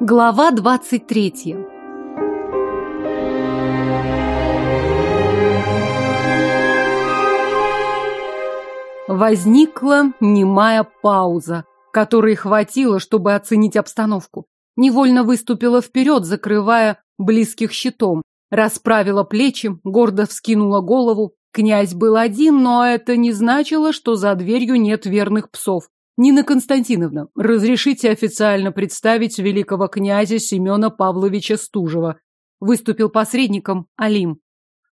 Глава двадцать третья Возникла немая пауза, которой хватило, чтобы оценить обстановку. Невольно выступила вперед, закрывая близких щитом. Расправила плечи, гордо вскинула голову. Князь был один, но это не значило, что за дверью нет верных псов. Нина Константиновна, разрешите официально представить великого князя Семена Павловича Стужева. Выступил посредником Алим.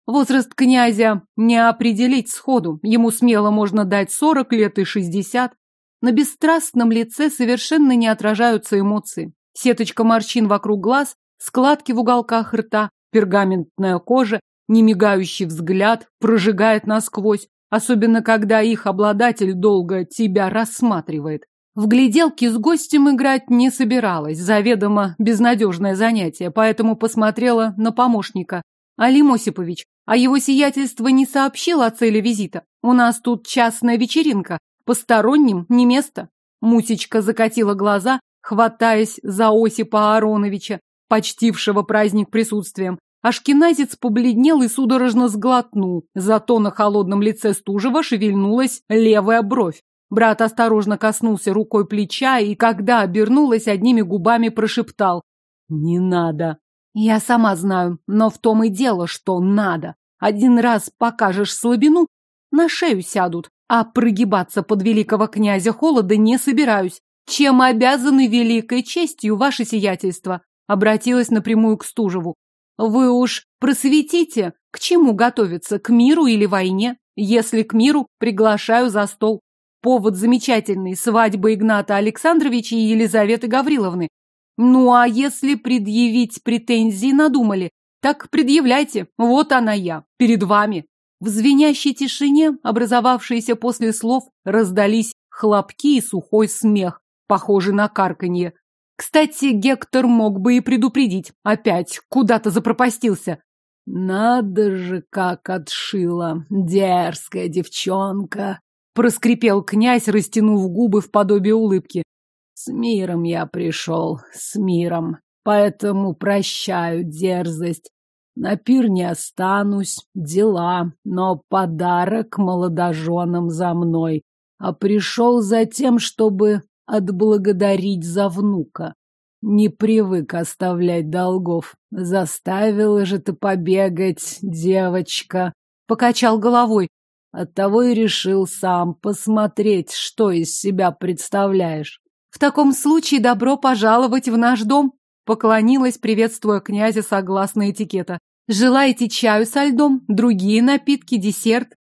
Возраст князя не определить сходу. Ему смело можно дать сорок лет и шестьдесят. На бесстрастном лице совершенно не отражаются эмоции. Сеточка морщин вокруг глаз, складки в уголках рта, пергаментная кожа, немигающий взгляд прожигает насквозь, особенно когда их обладатель долго тебя рассматривает. В гляделки с гостем играть не собиралась, заведомо безнадежное занятие, поэтому посмотрела на помощника. Алим Осипович, а его сиятельство не сообщил о цели визита. У нас тут частная вечеринка, посторонним не место. Мусечка закатила глаза, хватаясь за Осипа Ароновича, почтившего праздник присутствием. Ашкеназец побледнел и судорожно сглотнул, зато на холодном лице Стужева шевельнулась левая бровь. Брат осторожно коснулся рукой плеча и, когда обернулась, одними губами прошептал «Не надо». Я сама знаю, но в том и дело, что надо. Один раз покажешь слабину, на шею сядут, а прогибаться под великого князя холода не собираюсь. Чем обязаны великой честью ваше сиятельство? Обратилась напрямую к Стужеву. Вы уж просветите, к чему готовиться, к миру или войне? Если к миру, приглашаю за стол. Повод замечательный – свадьба Игната Александровича и Елизаветы Гавриловны. Ну а если предъявить претензии надумали, так предъявляйте, вот она я, перед вами. В звенящей тишине, образовавшейся после слов, раздались хлопки и сухой смех, похожий на карканье. Кстати, Гектор мог бы и предупредить. Опять куда-то запропастился. Надо же, как отшила, дерзкая девчонка, проскрипел князь, растянув губы в подобие улыбки. С миром я пришел, с миром. Поэтому прощаю дерзость. На пир не останусь, дела, но подарок молодоженам за мной. А пришел за тем, чтобы отблагодарить за внука. Не привык оставлять долгов. Заставила же ты побегать, девочка. Покачал головой. Оттого и решил сам посмотреть, что из себя представляешь. В таком случае добро пожаловать в наш дом, поклонилась, приветствуя князя согласно этикета. Желаете чаю со льдом, другие напитки, десерт?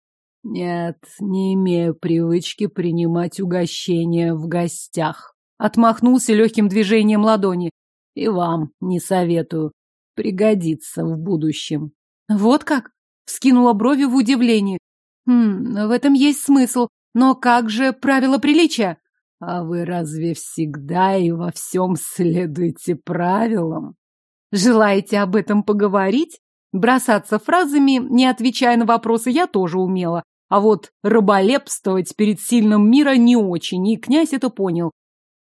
Нет, не имею привычки принимать угощения в гостях. Отмахнулся легким движением ладони. И вам не советую. Пригодится в будущем. Вот как? Вскинула брови в удивлении. Хм, в этом есть смысл. Но как же правила приличия? А вы разве всегда и во всем следуете правилам? Желаете об этом поговорить? Бросаться фразами, не отвечая на вопросы, я тоже умела. А вот раболепствовать перед сильным мира не очень, и князь это понял.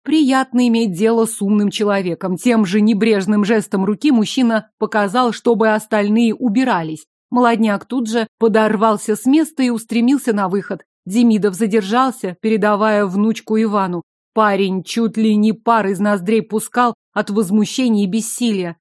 Приятно иметь дело с умным человеком. Тем же небрежным жестом руки мужчина показал, чтобы остальные убирались. Молодняк тут же подорвался с места и устремился на выход. Демидов задержался, передавая внучку Ивану. Парень чуть ли не пар из ноздрей пускал от возмущения и бессилия.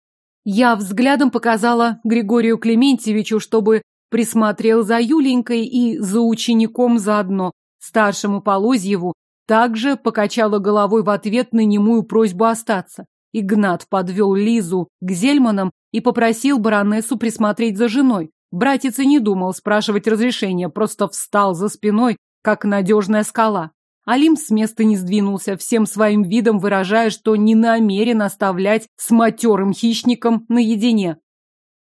Я взглядом показала Григорию Клементьевичу, чтобы присмотрел за Юленькой и за учеником заодно. Старшему Полозьеву также покачала головой в ответ на немую просьбу остаться. Игнат подвел Лизу к Зельманам и попросил баронессу присмотреть за женой. Братец и не думал спрашивать разрешения, просто встал за спиной, как надежная скала. Алим с места не сдвинулся, всем своим видом выражая, что не намерен оставлять с матерым хищником наедине.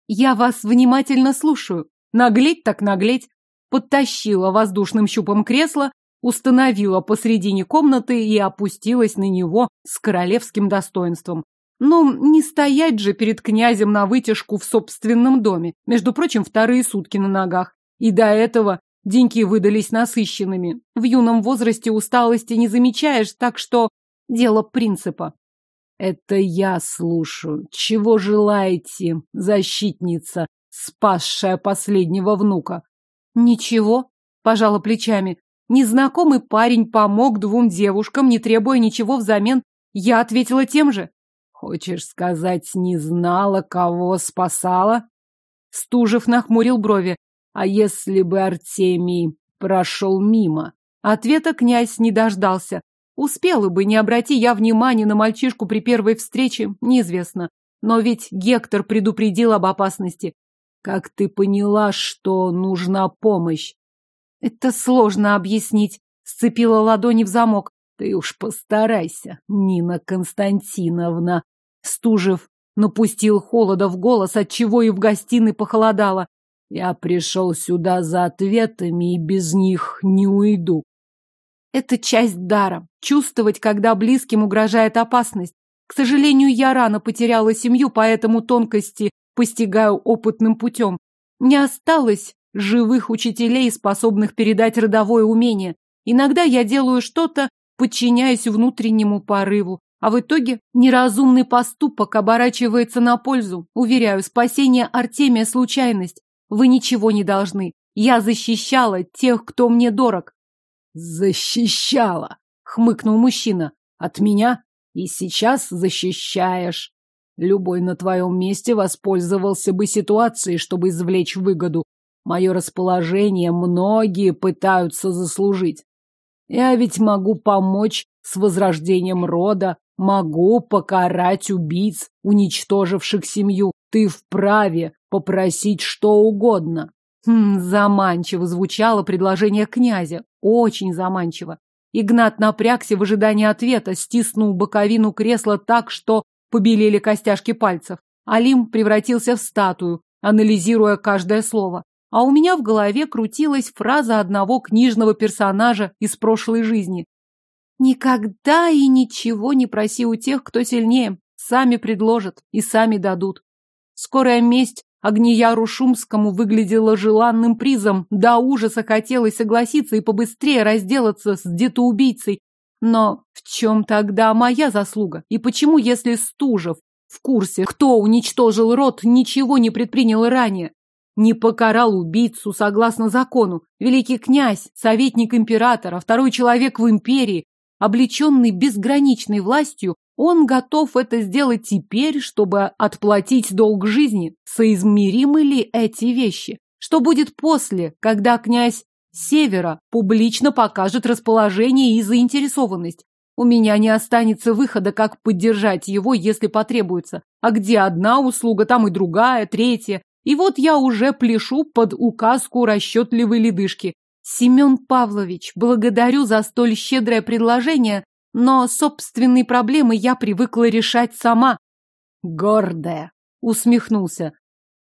«Я вас внимательно слушаю. Наглеть так наглеть». Подтащила воздушным щупом кресло, установила посредине комнаты и опустилась на него с королевским достоинством. Ну, не стоять же перед князем на вытяжку в собственном доме. Между прочим, вторые сутки на ногах. И до этого деньки выдались насыщенными. В юном возрасте усталости не замечаешь, так что дело принципа. Это я слушаю. Чего желаете, защитница, спасшая последнего внука? Ничего, пожала плечами. Незнакомый парень помог двум девушкам, не требуя ничего взамен. Я ответила тем же. Хочешь сказать, не знала, кого спасала? Стужев нахмурил брови. А если бы Артемий прошел мимо? Ответа князь не дождался. Успела бы, не обрати я внимания на мальчишку при первой встрече, неизвестно. Но ведь Гектор предупредил об опасности. Как ты поняла, что нужна помощь? Это сложно объяснить. Сцепила ладони в замок. Ты уж постарайся, Нина Константиновна. Стужев напустил холода в голос, отчего и в гостиной похолодало. Я пришел сюда за ответами и без них не уйду. Это часть дара. Чувствовать, когда близким угрожает опасность. К сожалению, я рано потеряла семью, поэтому тонкости постигаю опытным путем. Не осталось живых учителей, способных передать родовое умение. Иногда я делаю что-то, подчиняясь внутреннему порыву, а в итоге неразумный поступок оборачивается на пользу. Уверяю, спасение Артемия – случайность. Вы ничего не должны. Я защищала тех, кто мне дорог. «Защищала!» — хмыкнул мужчина. «От меня? И сейчас защищаешь. Любой на твоем месте воспользовался бы ситуацией, чтобы извлечь выгоду. Мое расположение многие пытаются заслужить. Я ведь могу помочь с возрождением рода, могу покарать убийц, уничтоживших семью. Ты вправе попросить что угодно. Хм, заманчиво звучало предложение князя. Очень заманчиво. Игнат напрягся в ожидании ответа, стиснул боковину кресла так, что побелели костяшки пальцев. Алим превратился в статую, анализируя каждое слово. А у меня в голове крутилась фраза одного книжного персонажа из прошлой жизни. «Никогда и ничего не проси у тех, кто сильнее. Сами предложат и сами дадут». Скорая месть Агнияру Шумскому выглядело желанным призом. До ужаса хотелось согласиться и побыстрее разделаться с детоубийцей. Но в чем тогда моя заслуга? И почему, если Стужев в курсе, кто уничтожил род, ничего не предпринял ранее? Не покарал убийцу согласно закону. Великий князь, советник императора, второй человек в империи, облеченный безграничной властью, он готов это сделать теперь, чтобы отплатить долг жизни. Соизмеримы ли эти вещи? Что будет после, когда князь Севера публично покажет расположение и заинтересованность? У меня не останется выхода, как поддержать его, если потребуется. А где одна услуга, там и другая, третья. И вот я уже пляшу под указку расчетливой ледышки. Семен Павлович, благодарю за столь щедрое предложение, но собственные проблемы я привыкла решать сама. Гордая, усмехнулся.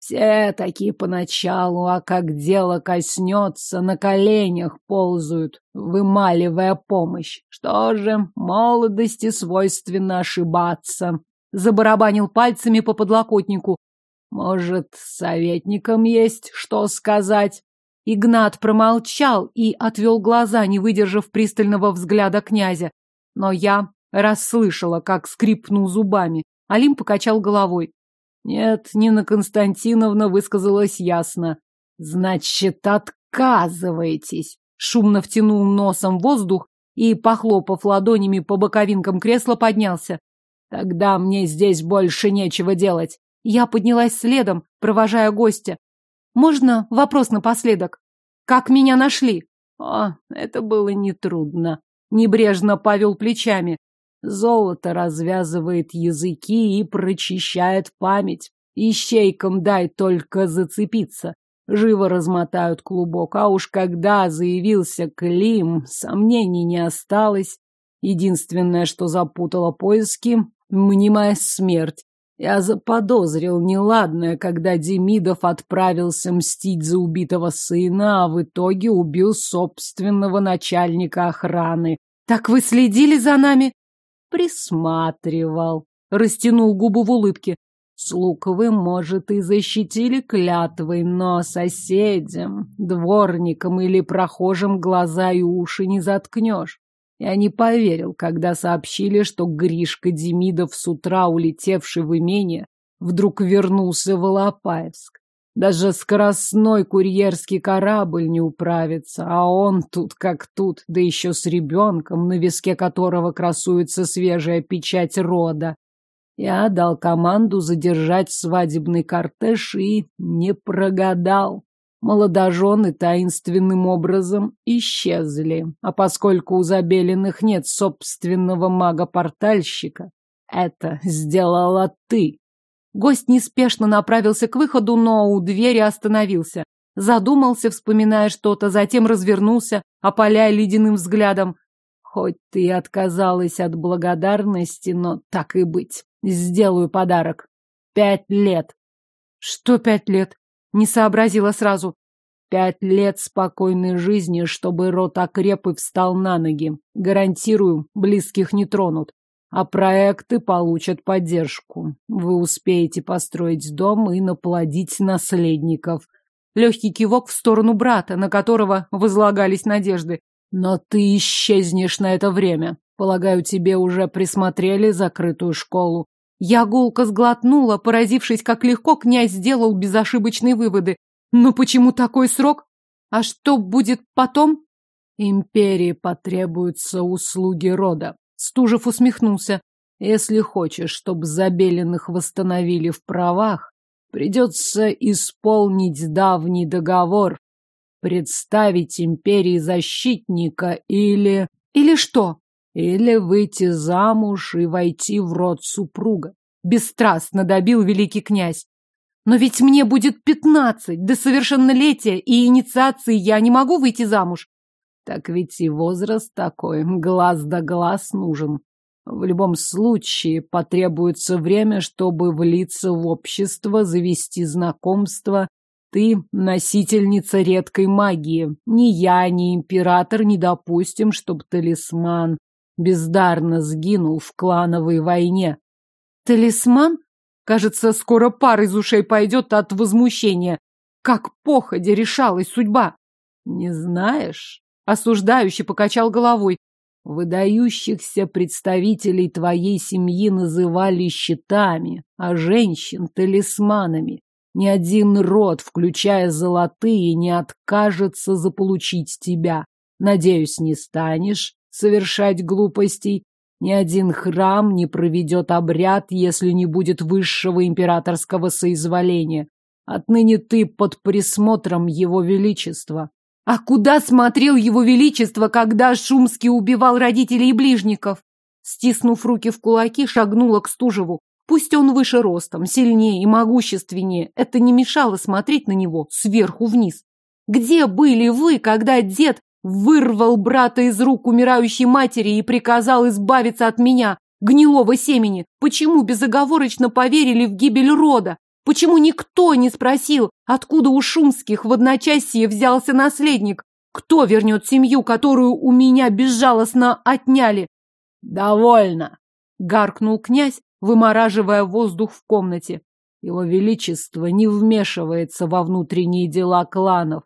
Все такие поначалу, а как дело коснется, на коленях ползают, вымаливая помощь. Что же, молодости свойственно ошибаться. Забарабанил пальцами по подлокотнику. Может, советникам есть что сказать? Игнат промолчал и отвел глаза, не выдержав пристального взгляда князя. Но я расслышала, как скрипнул зубами. Алим покачал головой. Нет, Нина Константиновна высказалась ясно. Значит, отказываетесь. Шумно втянул носом воздух и, похлопав ладонями по боковинкам кресла, поднялся. Тогда мне здесь больше нечего делать. Я поднялась следом, провожая гостя. Можно вопрос напоследок? Как меня нашли? О, это было нетрудно. Небрежно повел плечами. Золото развязывает языки и прочищает память. Ищейкам дай только зацепиться. Живо размотают клубок, а уж когда заявился Клим, сомнений не осталось. Единственное, что запутало поиски, мнимая смерть. Я заподозрил неладное, когда Демидов отправился мстить за убитого сына, а в итоге убил собственного начальника охраны. Так вы следили за нами? Присматривал. Растянул губу в улыбке. Слуг вы, может, и защитили клятвой, но соседям, дворникам или прохожим глаза и уши не заткнешь. Я не поверил, когда сообщили, что Гришка Демидов с утра, улетевший в имение, вдруг вернулся в Алапаевск. Даже скоростной курьерский корабль не управится, а он тут как тут, да еще с ребенком, на виске которого красуется свежая печать рода. Я дал команду задержать свадебный кортеж и не прогадал. Молодожены таинственным образом исчезли, а поскольку у Забелиных нет собственного мага-портальщика, это сделала ты. Гость неспешно направился к выходу, но у двери остановился. Задумался, вспоминая что-то, затем развернулся, опаляя ледяным взглядом. Хоть ты и отказалась от благодарности, но так и быть. Сделаю подарок. Пять лет. Что пять лет? Не сообразила сразу. Пять лет спокойной жизни, чтобы рот окреп и встал на ноги. Гарантирую, близких не тронут а проекты получат поддержку. Вы успеете построить дом и наплодить наследников. Легкий кивок в сторону брата, на которого возлагались надежды. Но ты исчезнешь на это время. Полагаю, тебе уже присмотрели закрытую школу. Я гулко сглотнула, поразившись, как легко князь сделал безошибочные выводы. Но почему такой срок? А что будет потом? Империи потребуются услуги рода. Стужев усмехнулся. Если хочешь, чтобы Забеленных восстановили в правах, придется исполнить давний договор, представить империи защитника или... Или что? Или выйти замуж и войти в род супруга. Бесстрастно добил великий князь. Но ведь мне будет пятнадцать, до совершеннолетия и инициации я не могу выйти замуж. Так ведь и возраст такой, глаз да глаз нужен. В любом случае потребуется время, чтобы влиться в общество, завести знакомство. Ты носительница редкой магии. Ни я, ни император не допустим, чтобы талисман бездарно сгинул в клановой войне. Талисман? Кажется, скоро пар из ушей пойдет от возмущения. Как походе решалась судьба. Не знаешь? Осуждающий покачал головой. Выдающихся представителей твоей семьи называли щитами, а женщин — талисманами. Ни один род, включая золотые, не откажется заполучить тебя. Надеюсь, не станешь совершать глупостей. Ни один храм не проведет обряд, если не будет высшего императорского соизволения. Отныне ты под присмотром его величества. А куда смотрел его величество, когда Шумский убивал родителей и ближников? Стиснув руки в кулаки, шагнула к Стужеву. Пусть он выше ростом, сильнее и могущественнее, это не мешало смотреть на него сверху вниз. Где были вы, когда дед вырвал брата из рук умирающей матери и приказал избавиться от меня, гнилого семени? Почему безоговорочно поверили в гибель рода? Почему никто не спросил, откуда у Шумских в одночасье взялся наследник? Кто вернет семью, которую у меня безжалостно отняли? Довольно, гаркнул князь, вымораживая воздух в комнате. Его Величество не вмешивается во внутренние дела кланов.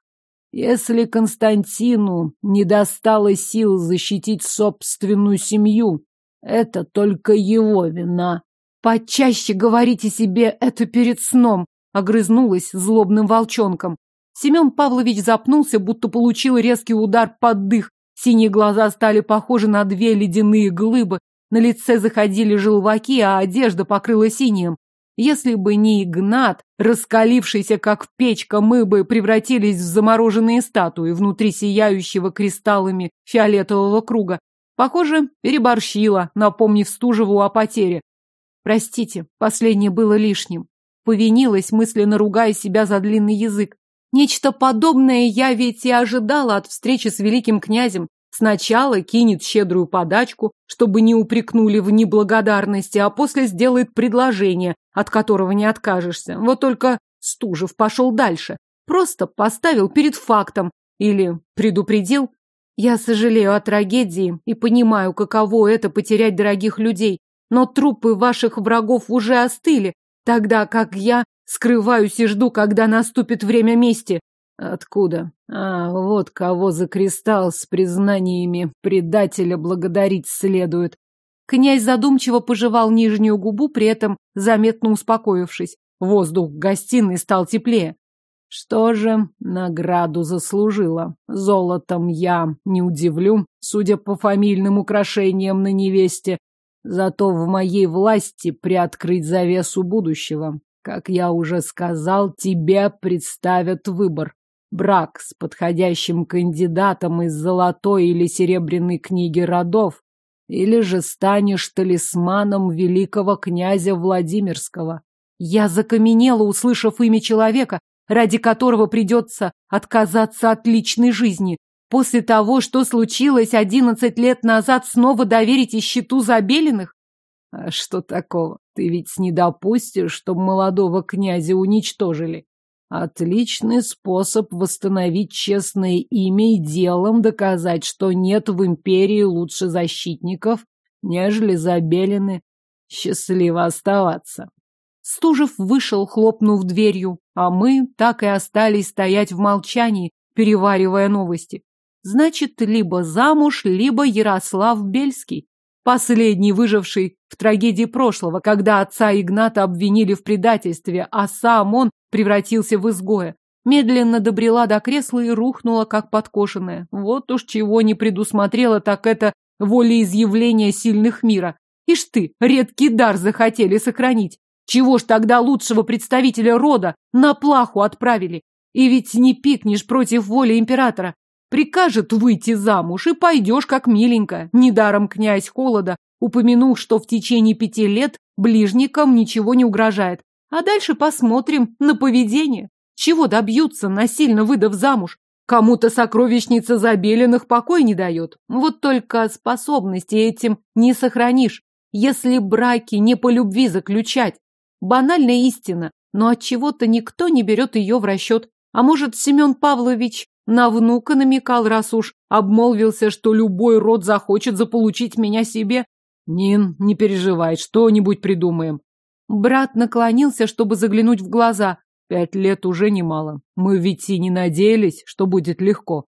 Если Константину не достало сил защитить собственную семью, это только его вина. «Почаще говорите себе это перед сном», — огрызнулась злобным волчонком. Семен Павлович запнулся, будто получил резкий удар под дых. Синие глаза стали похожи на две ледяные глыбы, на лице заходили желваки, а одежда покрыла синим. Если бы не Игнат, раскалившийся как печка, мы бы превратились в замороженные статуи внутри сияющего кристаллами фиолетового круга. Похоже, переборщила, напомнив Стужеву о потере. Простите, последнее было лишним. Повинилась, мысленно ругая себя за длинный язык. Нечто подобное я ведь и ожидала от встречи с великим князем. Сначала кинет щедрую подачку, чтобы не упрекнули в неблагодарности, а после сделает предложение, от которого не откажешься. Вот только Стужев пошел дальше. Просто поставил перед фактом. Или предупредил. Я сожалею о трагедии и понимаю, каково это потерять дорогих людей но трупы ваших врагов уже остыли, тогда как я скрываюсь и жду, когда наступит время мести. Откуда? А, вот кого за кристалл с признаниями предателя благодарить следует. Князь задумчиво пожевал нижнюю губу, при этом заметно успокоившись. Воздух в гостиной стал теплее. Что же, награду заслужила. Золотом я не удивлю, судя по фамильным украшениям на невесте. Зато в моей власти приоткрыть завесу будущего. Как я уже сказал, тебе представят выбор. Брак с подходящим кандидатом из золотой или серебряной книги родов. Или же станешь талисманом великого князя Владимирского. Я закаменела, услышав имя человека, ради которого придется отказаться от личной жизни. После того, что случилось одиннадцать лет назад, снова доверите счету Забелиных? А что такого? Ты ведь не допустишь, чтобы молодого князя уничтожили. Отличный способ восстановить честное имя и делом доказать, что нет в империи лучше защитников, нежели Забелины. Счастливо оставаться. Стужев вышел, хлопнув дверью, а мы так и остались стоять в молчании, переваривая новости. Значит, либо замуж, либо Ярослав Бельский. Последний выживший в трагедии прошлого, когда отца Игната обвинили в предательстве, а сам он превратился в изгоя. Медленно добрела до кресла и рухнула, как подкошенная. Вот уж чего не предусмотрела, так это волеизъявление сильных мира. Ишь ты, редкий дар захотели сохранить. Чего ж тогда лучшего представителя рода на плаху отправили? И ведь не пикнешь против воли императора. Прикажет выйти замуж, и пойдешь как миленькая. Недаром князь Холода упомянул, что в течение пяти лет ближникам ничего не угрожает. А дальше посмотрим на поведение. Чего добьются, насильно выдав замуж? Кому-то сокровищница Забеленных покой не дает. Вот только способности этим не сохранишь, если браки не по любви заключать. Банальная истина, но от чего то никто не берет ее в расчет. А может, Семен Павлович на внука намекал, раз уж обмолвился, что любой род захочет заполучить меня себе? Нин, не переживай, что-нибудь придумаем. Брат наклонился, чтобы заглянуть в глаза. Пять лет уже немало. Мы ведь и не надеялись, что будет легко.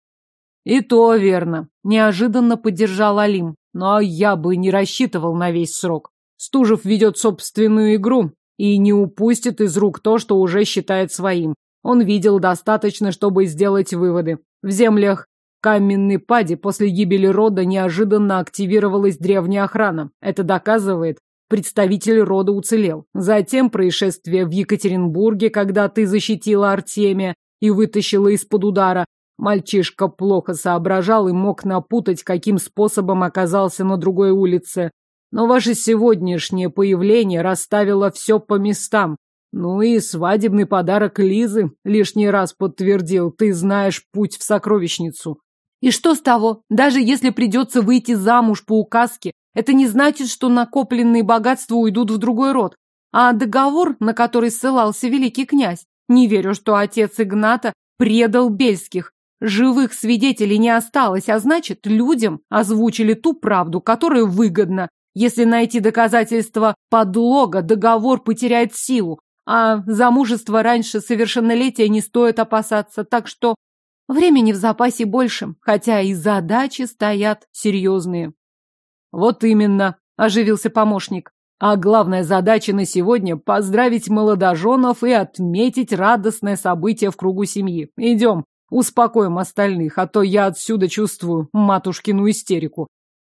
И то верно. Неожиданно поддержал Алим. Но я бы не рассчитывал на весь срок. Стужев ведет собственную игру, и не упустит из рук то, что уже считает своим. Он видел достаточно, чтобы сделать выводы. В землях каменной пади после гибели рода неожиданно активировалась древняя охрана. Это доказывает, представитель рода уцелел. Затем происшествие в Екатеринбурге, когда ты защитила Артемия и вытащила из-под удара. Мальчишка плохо соображал и мог напутать, каким способом оказался на другой улице. Но ваше сегодняшнее появление расставило все по местам. Ну и свадебный подарок Лизы лишний раз подтвердил, ты знаешь путь в сокровищницу. И что с того? Даже если придется выйти замуж по указке, это не значит, что накопленные богатства уйдут в другой род. А договор, на который ссылался великий князь, не верю, что отец Игната предал Бельских. Живых свидетелей не осталось, а значит, людям озвучили ту правду, которая выгодна если найти доказательства подлога, договор потеряет силу, а замужество раньше совершеннолетия не стоит опасаться, так что времени в запасе больше, хотя и задачи стоят серьезные. Вот именно, оживился помощник. А главная задача на сегодня – поздравить молодоженов и отметить радостное событие в кругу семьи. Идем, успокоим остальных, а то я отсюда чувствую матушкину истерику.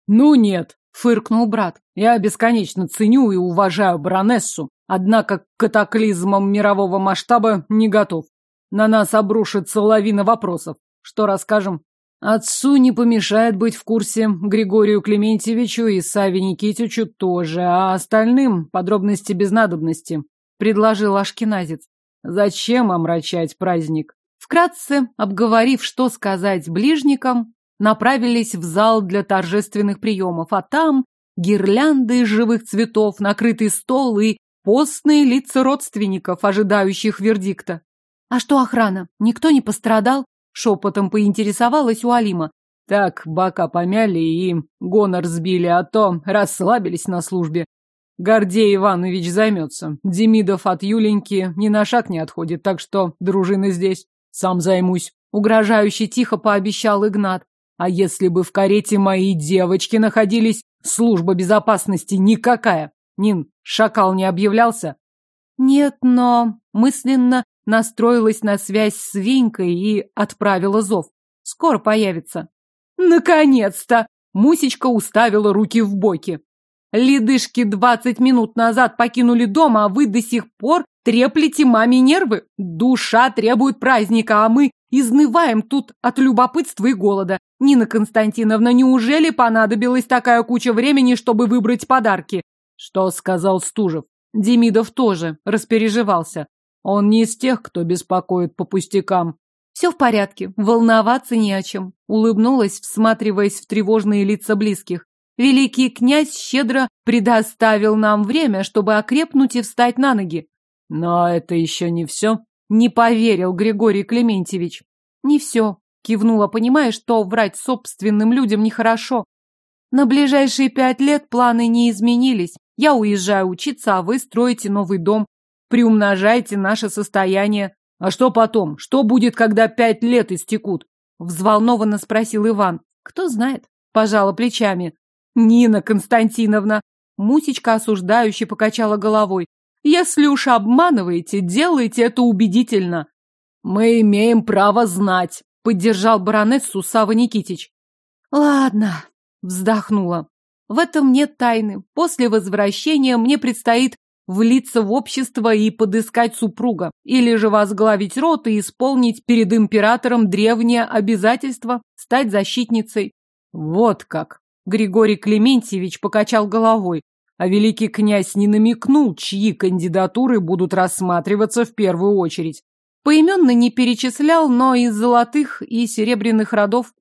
Ну нет, Фыркнул брат. Я бесконечно ценю и уважаю баронессу, однако к катаклизмам мирового масштаба не готов. На нас обрушится лавина вопросов. Что расскажем? Отцу не помешает быть в курсе, Григорию Клементьевичу и Саве Никитичу тоже, а остальным подробности без надобности, предложил Ашкиназец. Зачем омрачать праздник? Вкратце, обговорив, что сказать ближникам, направились в зал для торжественных приемов, а там гирлянды из живых цветов, накрытый стол и постные лица родственников, ожидающих вердикта. «А что охрана? Никто не пострадал?» Шепотом поинтересовалась у Алима. Так, бока помяли и гонор сбили, а то расслабились на службе. Гордей Иванович займется. Демидов от Юленьки ни на шаг не отходит, так что дружина здесь. Сам займусь. Угрожающе тихо пообещал Игнат. А если бы в карете мои девочки находились, служба безопасности никакая. Нин, шакал не объявлялся? Нет, но мысленно настроилась на связь с Винькой и отправила зов. Скоро появится. Наконец-то! Мусечка уставила руки в боки. Ледышки двадцать минут назад покинули дом, а вы до сих пор треплете маме нервы. Душа требует праздника, а мы изнываем тут от любопытства и голода. Нина Константиновна, неужели понадобилась такая куча времени, чтобы выбрать подарки? Что сказал Стужев? Демидов тоже распереживался. Он не из тех, кто беспокоит по пустякам. Все в порядке, волноваться не о чем. Улыбнулась, всматриваясь в тревожные лица близких. Великий князь щедро предоставил нам время, чтобы окрепнуть и встать на ноги. Но это еще не все. Не поверил Григорий Клементьевич. Не все. Кивнула, понимая, что врать собственным людям нехорошо. На ближайшие пять лет планы не изменились. Я уезжаю учиться, а вы строите новый дом. Приумножайте наше состояние. А что потом? Что будет, когда пять лет истекут? Взволнованно спросил Иван. Кто знает? Пожала плечами. Нина Константиновна. Мусечка осуждающе покачала головой. Если уж обманываете, делайте это убедительно. Мы имеем право знать, поддержал баронессу Сава Никитич. Ладно, вздохнула. В этом нет тайны. После возвращения мне предстоит влиться в общество и подыскать супруга, или же возглавить род и исполнить перед императором древнее обязательство стать защитницей. Вот как. Григорий Клементьевич покачал головой, а великий князь не намекнул, чьи кандидатуры будут рассматриваться в первую очередь. Поименно не перечислял, но из золотых и серебряных родов.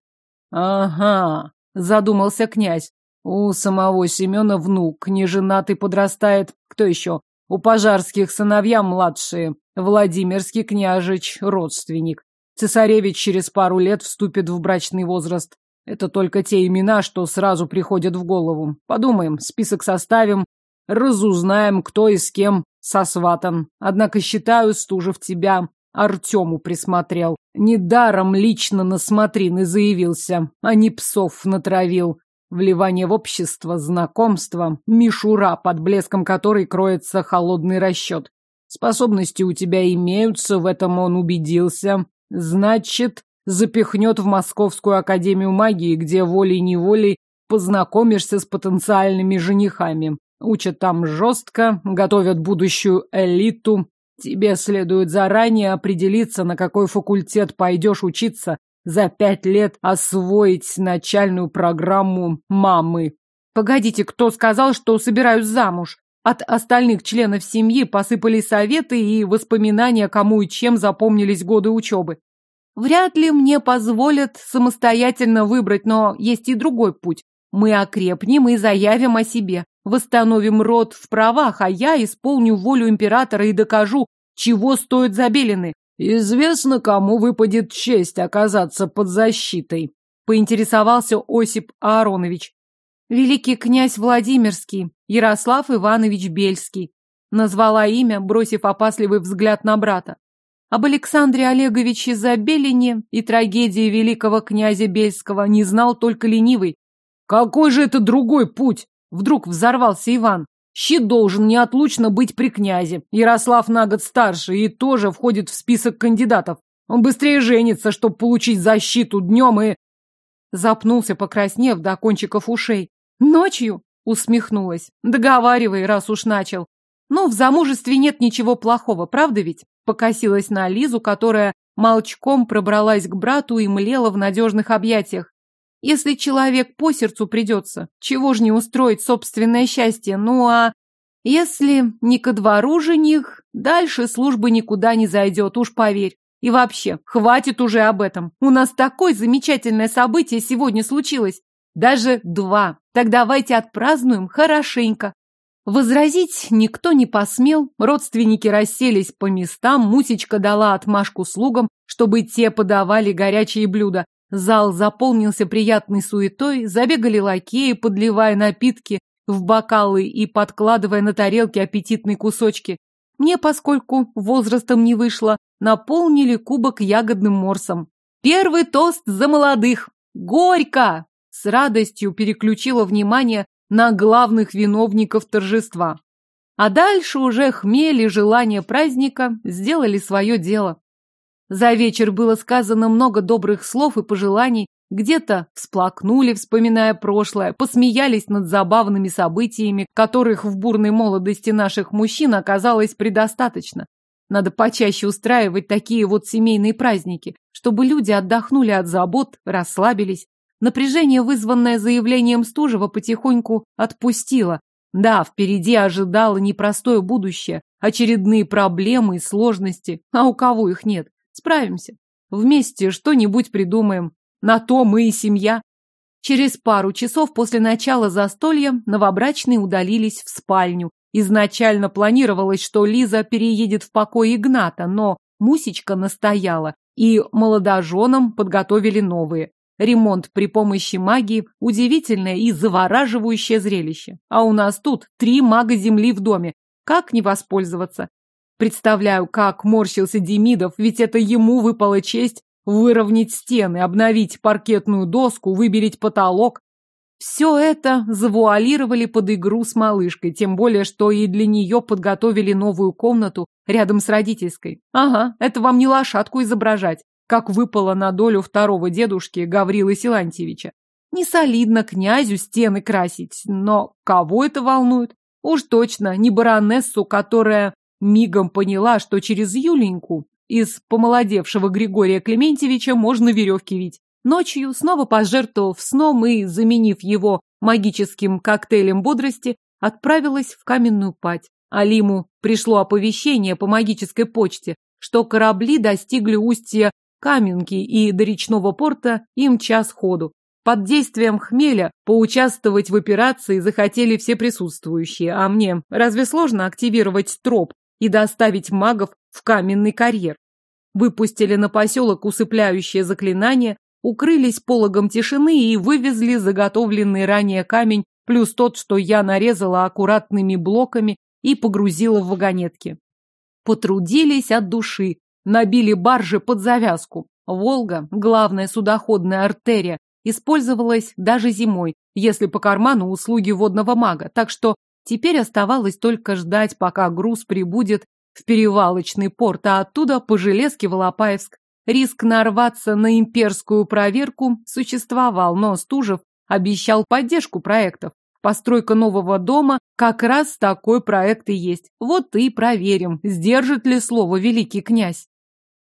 Ага, задумался князь. У самого Семена внук, неженатый подрастает. Кто еще? У пожарских сыновья младшие. Владимирский княжич, родственник. Цесаревич через пару лет вступит в брачный возраст. Это только те имена, что сразу приходят в голову. Подумаем, список составим, разузнаем, кто и с кем сосватан. Однако считаю, Стужев тебя Артему присмотрел. Недаром лично на смотрины заявился, а не псов натравил. Вливание в общество, знакомство, мишура, под блеском которой кроется холодный расчет. Способности у тебя имеются, в этом он убедился. Значит, запихнет в Московскую академию магии, где волей-неволей познакомишься с потенциальными женихами. Учат там жестко, готовят будущую элиту. Тебе следует заранее определиться, на какой факультет пойдешь учиться, за пять лет освоить начальную программу мамы. Погодите, кто сказал, что собираюсь замуж? От остальных членов семьи посыпались советы и воспоминания, кому и чем запомнились годы учебы. Вряд ли мне позволят самостоятельно выбрать, но есть и другой путь. Мы окрепнем и заявим о себе, восстановим род в правах, а я исполню волю императора и докажу, чего стоят забелены. Известно, кому выпадет честь оказаться под защитой, поинтересовался Осип Ааронович. Великий князь Владимирский, Ярослав Иванович Бельский. Назвала имя, бросив опасливый взгляд на брата. Об Александре Олеговиче Забелине и трагедии великого князя Бельского не знал только ленивый. Какой же это другой путь? Вдруг взорвался Иван. Щит должен неотлучно быть при князе. Ярослав на год старше и тоже входит в список кандидатов. Он быстрее женится, чтобы получить защиту днем и... Запнулся, покраснев до кончиков ушей. Ночью? Усмехнулась. Договаривай, раз уж начал. Но в замужестве нет ничего плохого, правда ведь? Покосилась на Лизу, которая молчком пробралась к брату и млела в надежных объятиях. Если человек по сердцу придется, чего ж не устроить собственное счастье? Ну а если не ко двору жених, дальше службы никуда не зайдет, уж поверь. И вообще, хватит уже об этом. У нас такое замечательное событие сегодня случилось. Даже два. Так давайте отпразднуем хорошенько. Возразить никто не посмел, родственники расселись по местам, Мусечка дала отмашку слугам, чтобы те подавали горячие блюда. Зал заполнился приятной суетой, забегали лакеи, подливая напитки в бокалы и подкладывая на тарелки аппетитные кусочки. Мне, поскольку возрастом не вышло, наполнили кубок ягодным морсом. Первый тост за молодых. Горько! С радостью переключила внимание на главных виновников торжества. А дальше уже хмель и желание праздника сделали свое дело. За вечер было сказано много добрых слов и пожеланий, где-то всплакнули, вспоминая прошлое, посмеялись над забавными событиями, которых в бурной молодости наших мужчин оказалось предостаточно. Надо почаще устраивать такие вот семейные праздники, чтобы люди отдохнули от забот, расслабились. Напряжение, вызванное заявлением Стужева, потихоньку отпустило. Да, впереди ожидало непростое будущее, очередные проблемы и сложности, а у кого их нет. Справимся. Вместе что-нибудь придумаем. На то мы и семья. Через пару часов после начала застолья новобрачные удалились в спальню. Изначально планировалось, что Лиза переедет в покой Игната, но Мусечка настояла, и молодоженам подготовили новые. Ремонт при помощи магии – удивительное и завораживающее зрелище. А у нас тут три мага Земли в доме. Как не воспользоваться? Представляю, как морщился Демидов, ведь это ему выпала честь выровнять стены, обновить паркетную доску, выбелить потолок. Все это завуалировали под игру с малышкой, тем более, что и для нее подготовили новую комнату рядом с родительской. Ага, это вам не лошадку изображать, как выпало на долю второго дедушки Гаврилы Силантьевича. Не солидно князю стены красить, но кого это волнует? Уж точно не баронессу, которая мигом поняла, что через Юленьку из помолодевшего Григория Клементьевича можно веревки вить. Ночью, снова пожертвовав сном и заменив его магическим коктейлем бодрости, отправилась в каменную пать. Алиму пришло оповещение по магической почте, что корабли достигли устья Каменки и до речного порта им час ходу. Под действием хмеля поучаствовать в операции захотели все присутствующие, а мне разве сложно активировать троп и доставить магов в каменный карьер? выпустили на поселок усыпляющее заклинание, укрылись пологом тишины и вывезли заготовленный ранее камень, плюс тот, что я нарезала аккуратными блоками и погрузила в вагонетки. Потрудились от души, набили баржи под завязку. Волга, главная судоходная артерия, использовалась даже зимой, если по карману услуги водного мага, так что теперь оставалось только ждать, пока груз прибудет в перевалочный порт, а оттуда по железке в Алапаевск. Риск нарваться на имперскую проверку существовал, но Стужев обещал поддержку проектов. Постройка нового дома как раз такой проект и есть. Вот и проверим, сдержит ли слово великий князь.